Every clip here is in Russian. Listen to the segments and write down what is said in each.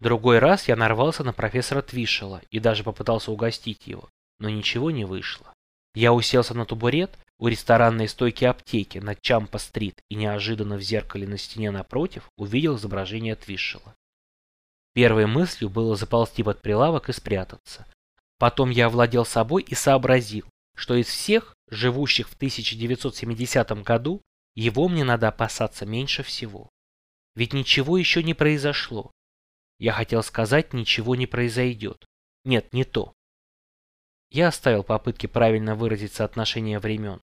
Другой раз я нарвался на профессора Твишела и даже попытался угостить его, но ничего не вышло. Я уселся на табурет у ресторанной стойки аптеки на Чампа-стрит и неожиданно в зеркале на стене напротив увидел изображение Твишела. Первой мыслью было заползти под прилавок и спрятаться. Потом я овладел собой и сообразил, что из всех, живущих в 1970 году, его мне надо опасаться меньше всего. Ведь ничего еще не произошло. Я хотел сказать, ничего не произойдет. Нет, не то. Я оставил попытки правильно выразить соотношение времен.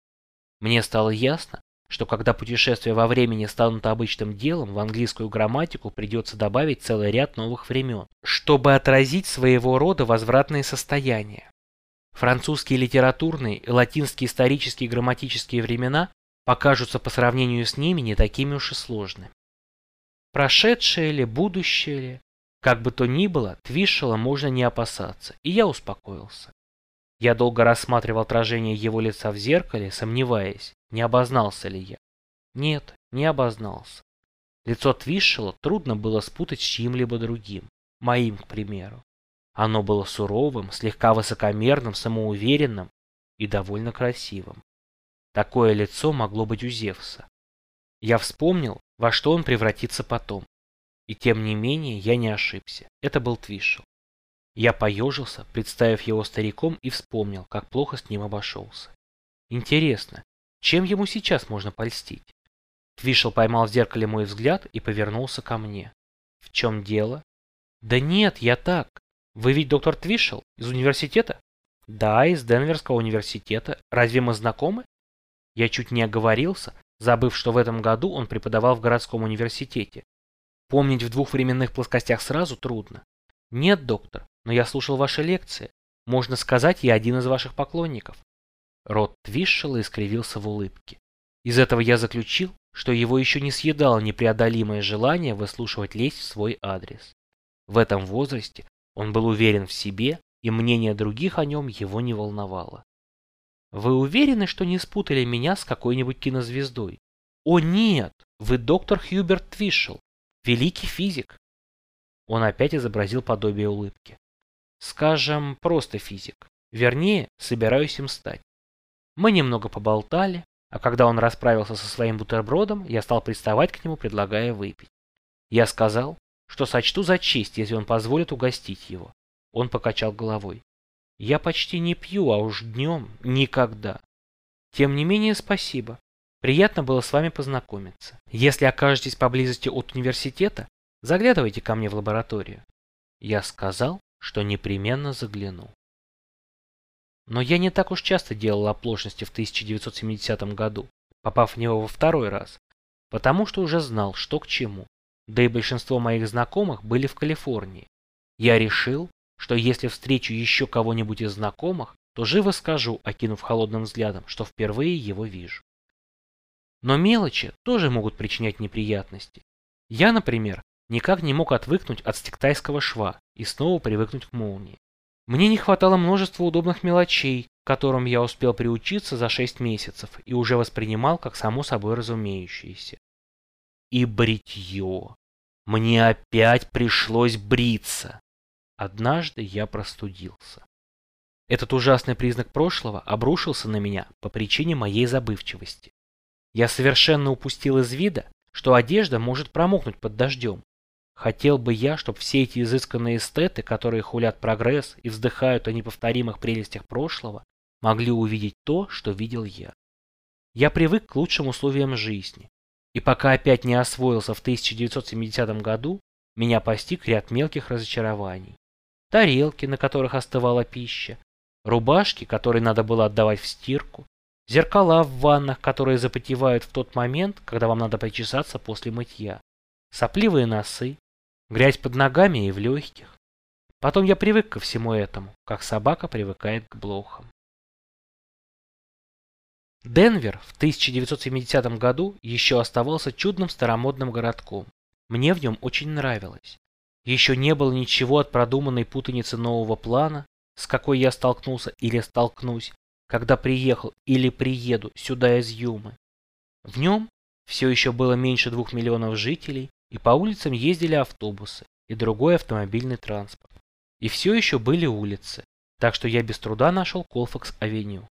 Мне стало ясно, что когда путешествия во времени станут обычным делом, в английскую грамматику придется добавить целый ряд новых времен, чтобы отразить своего рода возвратные состояния. Французские литературные и латинские исторические грамматические времена покажутся по сравнению с ними не такими уж и сложными. Прошедшее ли, будущее ли, как бы то ни было, Твишела можно не опасаться, и я успокоился. Я долго рассматривал отражение его лица в зеркале, сомневаясь, не обознался ли я. Нет, не обознался. Лицо Твишела трудно было спутать с чьим-либо другим, моим, к примеру. Оно было суровым, слегка высокомерным, самоуверенным и довольно красивым. Такое лицо могло быть у Зевса. Я вспомнил, во что он превратится потом. И тем не менее я не ошибся. Это был Твишел. Я поежился, представив его стариком, и вспомнил, как плохо с ним обошелся. Интересно, чем ему сейчас можно польстить? Твишел поймал в зеркале мой взгляд и повернулся ко мне. В чем дело? Да нет, я так. Вы ведь доктор Твишел из университета? Да, из Денверского университета. Разве мы знакомы? Я чуть не оговорился, забыв, что в этом году он преподавал в городском университете, Помнить в двух временных плоскостях сразу трудно. Нет, доктор, но я слушал ваши лекции. Можно сказать, я один из ваших поклонников. Рот Твишел и искривился в улыбке. Из этого я заключил, что его еще не съедало непреодолимое желание выслушивать лесть в свой адрес. В этом возрасте он был уверен в себе, и мнение других о нем его не волновало. Вы уверены, что не спутали меня с какой-нибудь кинозвездой? О нет, вы доктор Хьюберт Твишел, Великий физик. Он опять изобразил подобие улыбки. Скажем, просто физик. Вернее, собираюсь им стать. Мы немного поболтали, а когда он расправился со своим бутербродом, я стал приставать к нему, предлагая выпить. Я сказал, что сочту за честь, если он позволит угостить его. Он покачал головой. Я почти не пью, а уж днем никогда. Тем не менее, спасибо. Приятно было с вами познакомиться. Если окажетесь поблизости от университета, заглядывайте ко мне в лабораторию. Я сказал, что непременно загляну. Но я не так уж часто делал оплошности в 1970 году, попав в него во второй раз, потому что уже знал, что к чему. Да и большинство моих знакомых были в Калифорнии. Я решил, что если встречу еще кого-нибудь из знакомых, то живо скажу, окинув холодным взглядом, что впервые его вижу. Но мелочи тоже могут причинять неприятности. Я, например, никак не мог отвыкнуть от стектайского шва и снова привыкнуть к молнии. Мне не хватало множества удобных мелочей, которым я успел приучиться за 6 месяцев и уже воспринимал как само собой разумеющееся. И бритье. Мне опять пришлось бриться. Однажды я простудился. Этот ужасный признак прошлого обрушился на меня по причине моей забывчивости. Я совершенно упустил из вида, что одежда может промокнуть под дождем. Хотел бы я, чтобы все эти изысканные эстеты, которые хулят прогресс и вздыхают о неповторимых прелестях прошлого, могли увидеть то, что видел я. Я привык к лучшим условиям жизни, и пока опять не освоился в 1970 году, меня постиг ряд мелких разочарований. Тарелки, на которых остывала пища, рубашки, которые надо было отдавать в стирку, Зеркала в ваннах, которые запотевают в тот момент, когда вам надо причесаться после мытья. Сопливые носы, грязь под ногами и в легких. Потом я привык ко всему этому, как собака привыкает к блохам. Денвер в 1970 году еще оставался чудным старомодным городком. Мне в нем очень нравилось. Еще не было ничего от продуманной путаницы нового плана, с какой я столкнулся или столкнусь, когда приехал или приеду сюда из Юмы. В нем все еще было меньше двух миллионов жителей, и по улицам ездили автобусы, и другой автомобильный транспорт. И все еще были улицы, так что я без труда нашел Колфакс-авеню.